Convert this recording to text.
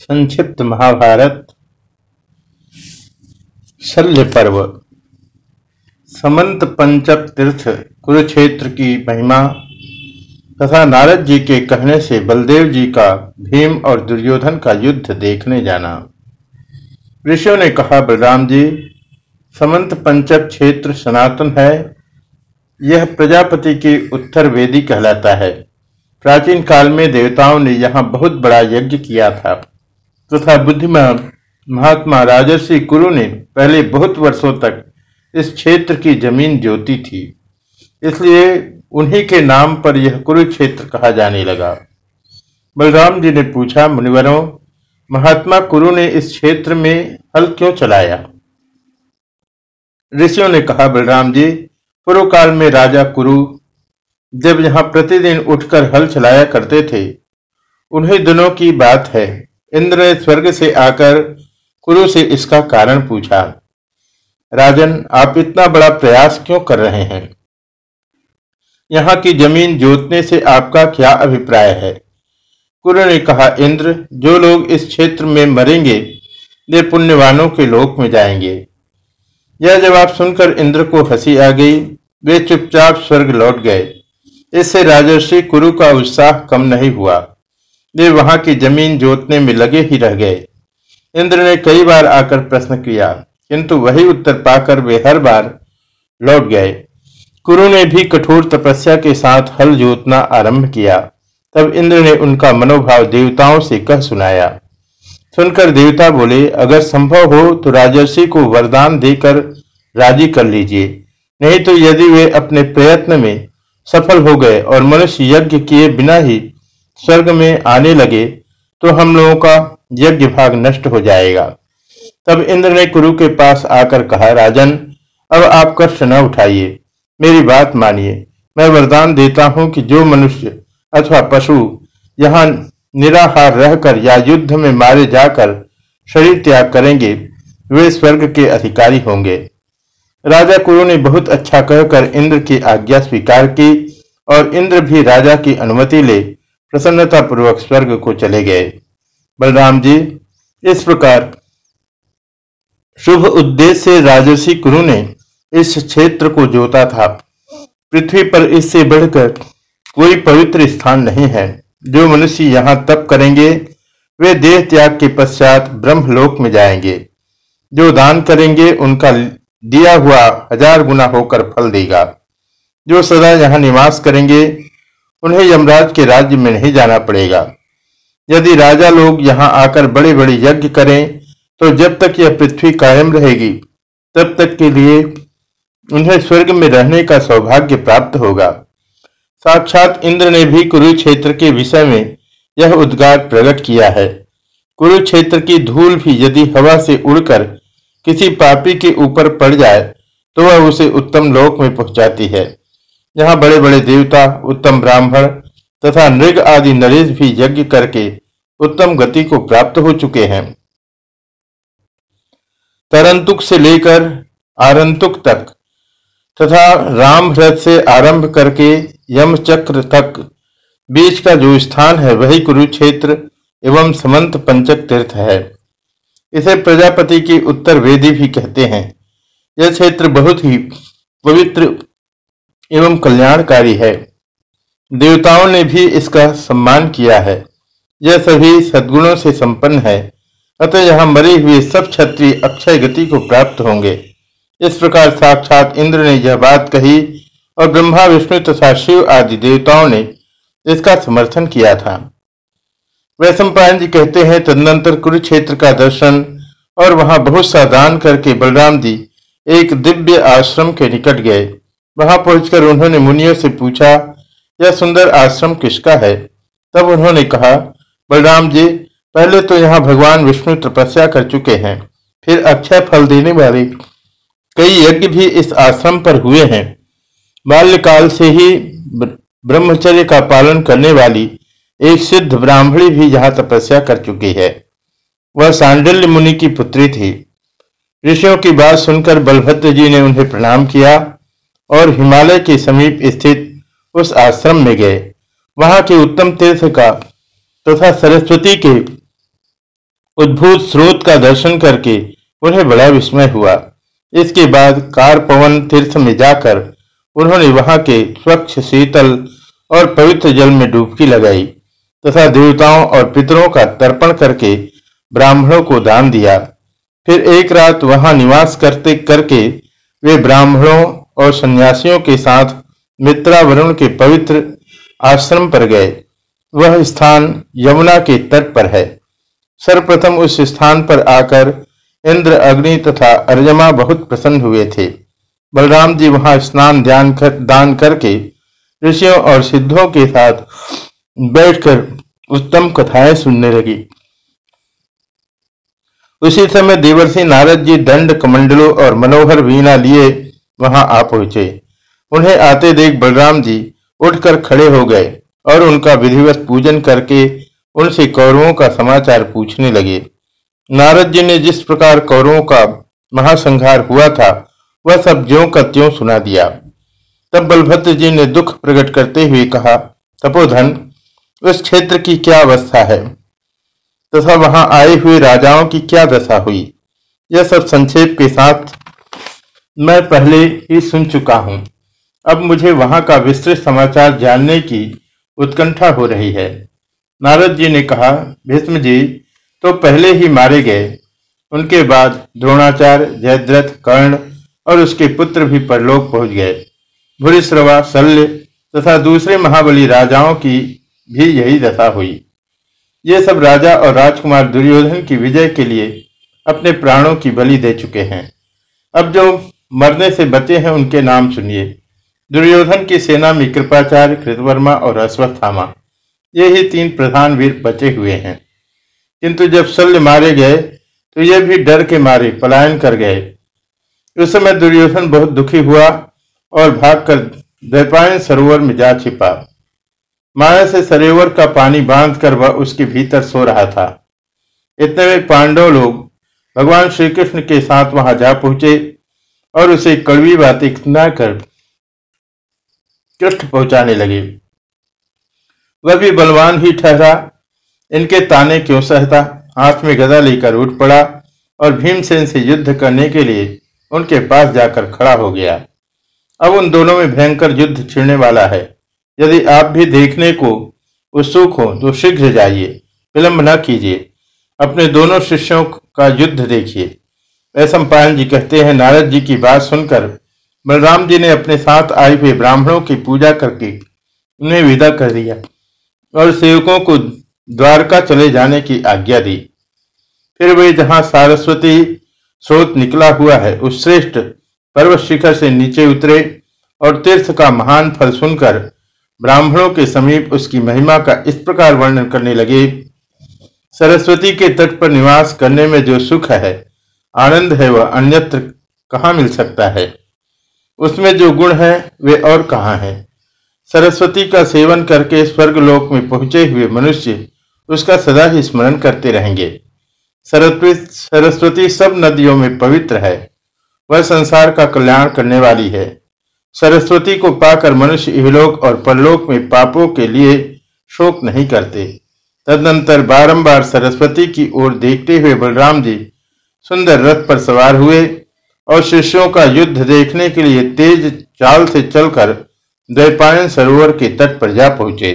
संक्षिप्त महाभारत, शल्य पर्व। समंत पंचक तीर्थ कुरुक्षेत्र की महिमा तथा नारद जी के कहने से बलदेव जी का भीम और दुर्योधन का युद्ध देखने जाना। ऋषियों ने कहा, बलराम जी, समंत पंचक क्षेत्र सनातन है। यह प्रजापति की उत्तर वेदी कहलाता है। प्राचीन काल में देवताओं ने यहाँ बहुत बड़ा यज्ञ किया था। तथा तो बुद्धिमान महात्मा राजर्षि कुरु ने पहले बहुत वर्षों तक इस क्षेत्र की ज़मीन जोती थी। इसलिए उन्हीं के नाम पर यह कुरुक्षेत्र कहा जाने लगा। बलराम जी ने पूछा, मुनिवरों, महात्मा कुरु ने इस क्षेत्र में हल क्यों चलाया? ऋषियों ने कहा, बलराम जी पूर्व काल में राजा कुरु जब यहाँ प्रतिदिन उठकर हल चलाया करते थे, उन्हीं दिनों की बात है। इंद्र ने स्वर्ग से आकर कुरु से इसका कारण पूछा, राजन, आप इतना बड़ा प्रयास क्यों कर रहे हैं? यहाँ की ज़मीन जोतने से आपका क्या अभिप्राय है? कुरु ने कहा, इंद्र, जो लोग इस क्षेत्र में मरेंगे, वे पुण्यवानों के लोक में जाएँगे। यह जवाब सुनकर इंद्र को हँसी आ गई। वे चुपचाप स्वर्ग लौट गए। इससे राजर्षि कुरु का उत्साह कम नहीं हुआ। वे वहाँ की ज़मीन जोतने में लगे ही रह गए। इंद्र ने कई बार आकर प्रश्न किया, किंतु वही उत्तर पाकर वे हर बार लौट गए। कुरु ने भी कठोर तपस्या के साथ हल जोतना आरंभ किया। तब इंद्र ने उनका मनोभाव देवताओं से कह सुनाया। सुनकर देवता बोले, अगर संभव हो तो राजर्षि को वरदान देकर राज़ी कर लीजिए। नहीं तो यदि वे अपने प्रयत्न में सफल हो गए और मनुष्य यज्ञ किए बिना ही स्वर्ग में आने लगे तो हम लोगों का यज्ञ भाग नष्ट हो जाएगा। तब इंद्र ने कुरु के पास आकर कहा, राजन, अब आप कष्ट न उठाइए, मेरी बात मानिए। मैं वरदान देता हूँ कि जो मनुष्य अथवा पशु यहाँ निराहार रहकर या युद्ध में मारे जाकर शरीर त्याग करेंगे, वे स्वर्ग के अधिकारी होंगे। राजा कुरु ने बहुत अच्छा कहकर इंद्र की आज्ञा स्वीकार की और इंद्र भी राजा की अनुमति ले प्रसन्नता पूर्वक स्वर्ग को चले गए। बलराम जी, इस प्रकार शुभ उद्देश्य से राजर्षि कुरु ने इस क्षेत्र को जोता था। पृथ्वी पर इससे बढ़कर कोई पवित्र स्थान नहीं है। जो मनुष्य यहाँ तप करेंगे, वे देह त्याग के पश्चात ब्रह्मलोक में जाएँगे। जो दान करेंगे, उनका दिया हुआ हज़ार गुना होकर फल देगा। जो सदा यहाँ निवास करेंगे उन्हें यमराज के राज्य में नहीं जाना पड़ेगा। यदि राजा लोग यहाँ आकर बड़े बड़े यज्ञ करें तो जब तक यह पृथ्वी कायम रहेगी, तब तक के लिए उन्हें स्वर्ग में रहने का सौभाग्य प्राप्त होगा। साक्षात इंद्र ने भी कुरुक्षेत्र के विषय में यह उद्गार प्रकट किया है। कुरुक्षेत्र की धूल भी यदि हवा से उड़कर किसी पापी के ऊपर पड़ जाए तो वह उसे उत्तम लोक में पहुंचाती है। यहाँ बड़े बड़े देवता, उत्तम ब्राह्मण तथा नृग आदि नरेश भी यज्ञ करके उत्तम गति को प्राप्त हो चुके हैं। तरंतुक से लेकर आरंतुक तक तथा राम भ्रत से आरंभ करके यम चक्र तक बीच का जो स्थान है वही कुरुक्षेत्र एवं समंत पंचक तीर्थ है। इसे प्रजापति की उत्तर वेदी भी कहते हैं। यह क्षेत्र बहुत ही पवित्र एवं कल्याणकारी है। देवताओं ने भी इसका सम्मान किया है। यह सभी सद्गुणों से संपन्न है। अतः यहाँ मरे हुए सब क्षत्रिय अक्षय गति को प्राप्त होंगे। इस प्रकार साक्षात इंद्र ने यह बात कही और ब्रह्मा, विष्णु तथा शिव आदि देवताओं ने इसका समर्थन किया था। वैश्व जी कहते हैं, तदनंतर कुरुक्षेत्र का दर्शन और वहाँ बहुत सा दान करके बलराम जी एक दिव्य आश्रम के निकट गए। वहाँ पहुंचकर उन्होंने मुनियों से पूछा, यह सुंदर आश्रम किसका है? तब उन्होंने कहा, बलराम जी, पहले तो यहाँ भगवान विष्णु तपस्या कर चुके हैं, फिर अक्षय फल देने वाले कई यज्ञ भी इस आश्रम पर हुए हैं। बाल्यकाल से ही ब्रह्मचर्य का पालन करने वाली एक सिद्ध ब्राह्मणी भी यहाँ तपस्या कर चुकी है। वह सांडल्य मुनि की पुत्री थी। ऋषियों की बात सुनकर बलभद्र जी ने उन्हें प्रणाम किया। और हिमालय के समीप स्थित उस आश्रम में गए। वहाँ के उत्तम तीर्थ का तथा सरस्वती के उद्भूत स्रोत का दर्शन करके उन्हें बड़ा विस्मय हुआ। इसके बाद कार पवन तीर्थ में जाकर उन्होंने वहाँ के स्वच्छ, शीतल और पवित्र जल में डुबकी लगाई तथा देवताओं और पितरों का तर्पण करके ब्राह्मणों को दान दिया। फिर एक रात वहाँ निवास करते, करके वे ब्राह्मणों और सन्यासियों के साथ मित्रावरुण के पवित्र आश्रम पर गए। वह स्थान यमुना के तट पर है। सर्वप्रथम उस स्थान पर आकर इंद्र अग्नि तथा अर्जमा बहुत प्रसन्न हुए थे। बलराम जी वहाँ स्नान ध्यान कर, दान करके ऋषियों और सिद्धों के साथ बैठकर उत्तम कथाएँ सुनने लगी। उसी समय देवर्षि नारद जी दंड कमंडलों और मनोहर वीणा लिए वहाँ आ पहुँचे। उन्हें आते देख बलराम जी उठकर खड़े हो गए और उनका विधिवत पूजन करके उनसे कौरवों का समाचार पूछने लगे। नारद जी ने जिस प्रकार कौरवों का महासंहार हुआ था, वह सब ज्यो का त्यों सुना दिया। तब बलभद्र जी ने दुख प्रकट करते हुए कहा, तपोधन उस क्षेत्र की क्या अवस्था है? तथा वहाँ आए हुए राजाओं की क्या दशा हुई? यह सब संक्षेप के साथ मैं पहले ही सुन चुका हूँ। अब मुझे वहाँ का विस्तृत समाचार जानने की उत्कंठा हो रही है। नारद जी ने कहा, भीष्म जी तो पहले ही मारे गए। उनके बाद द्रोणाचार्य, जयद्रथ, कर्ण और उसके पुत्र भी परलोक पहुँच गए। भूरिश्रवा, शल्य तथा दूसरे महाबली राजाओं की भी यही दशा हुई। ये सब राजा और राजकुमार दुर्योधन की विजय के लिए अपने प्राणों की बलि दे चुके हैं। अब जो मरने से बचे हैं उनके नाम सुनिए। दुर्योधन की सेना में कृपाचार्य, कृतवर्मा और अश्वत्थामा, ये ही तीन प्रधान वीर बचे हुए हैं। किंतु जब शल्य मारे गए तो ये भी डर के मारे, पलायन कर गए। उस समय दुर्योधन बहुत दुखी हुआ और भागकर द्वैपायन सरोवर में जा छिपा। माया से सरोवर का पानी बांधकर वह उसके भीतर सो रहा था। इतने में पांडव लोग भगवान श्री कृष्ण के साथ वहाँ जा पहुँचे और उसे कड़वी बातें कर कृष्ण पहुँचाने लगे। वह भी बलवान ही ठहरा। इनके ताने क्यों सहता? हाथ में गदा लेकर उठ पड़ा और भीमसेन से युद्ध करने के लिए उनके पास जाकर खड़ा हो गया। अब उन दोनों में भयंकर युद्ध छिड़ने वाला है। यदि आप भी देखने को उत्सुक हो तो शीघ्र जाइए। विलंब न कीजिए। अपने दोनों शिष्यों का युद्ध देखिए। ऐसा पायन जी कहते हैं, नारद जी की बात सुनकर बलराम जी ने अपने साथ आए हुए ब्राह्मणों की पूजा करके उन्हें विदा कर दिया और सेवकों को द्वारका चले जाने की आज्ञा दी। फिर वे जहाँ सारस्वती स्रोत निकला हुआ है, उस श्रेष्ठ पर्वत शिखर से नीचे उतरे और तीर्थ का महान फल सुनकर ब्राह्मणों के समीप उसकी महिमा का इस प्रकार वर्णन करने लगे, सरस्वती के तट पर निवास करने में जो सुख है आनंद है वह अन्यत्र कहाँ मिल सकता है? उसमें जो गुण है, वे और कहाँ है? सरस्वती का सेवन करके स्वर्ग लोक में पहुँचे हुए मनुष्य उसका सदा ही स्मरण करते रहेंगे। सरस्वती सब नदियों में पवित्र है। वह संसार का कल्याण करने वाली है। सरस्वती को पाकर मनुष्य इहलोक और परलोक में पापों के लिए शोक नहीं करते। तदनंतर बारंबार सरस्वती की ओर देखते हुए बलराम जी सुंदर रथ पर सवार हुए और शिष्यों का युद्ध देखने के लिए तेज चाल से चलकर द्वैपायन सरोवर के तट पर जा पहुँचे।